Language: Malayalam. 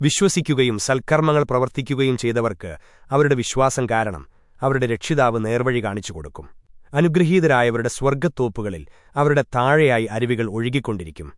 വിശ്വസിക്കുകയും സൽക്കർമ്മങ്ങൾ പ്രവർത്തിക്കുകയും ചെയ്തവർക്ക് അവരുടെ വിശ്വാസം കാരണം അവരുടെ രക്ഷിതാവ് നേർവഴി കാണിച്ചു കൊടുക്കും. അനുഗ്രഹീതരായവരുടെ സ്വർഗത്തോപ്പുകളിൽ അവരുടെ താഴെയായി അരുവികൾ ഒഴുകിക്കൊണ്ടിരിക്കും.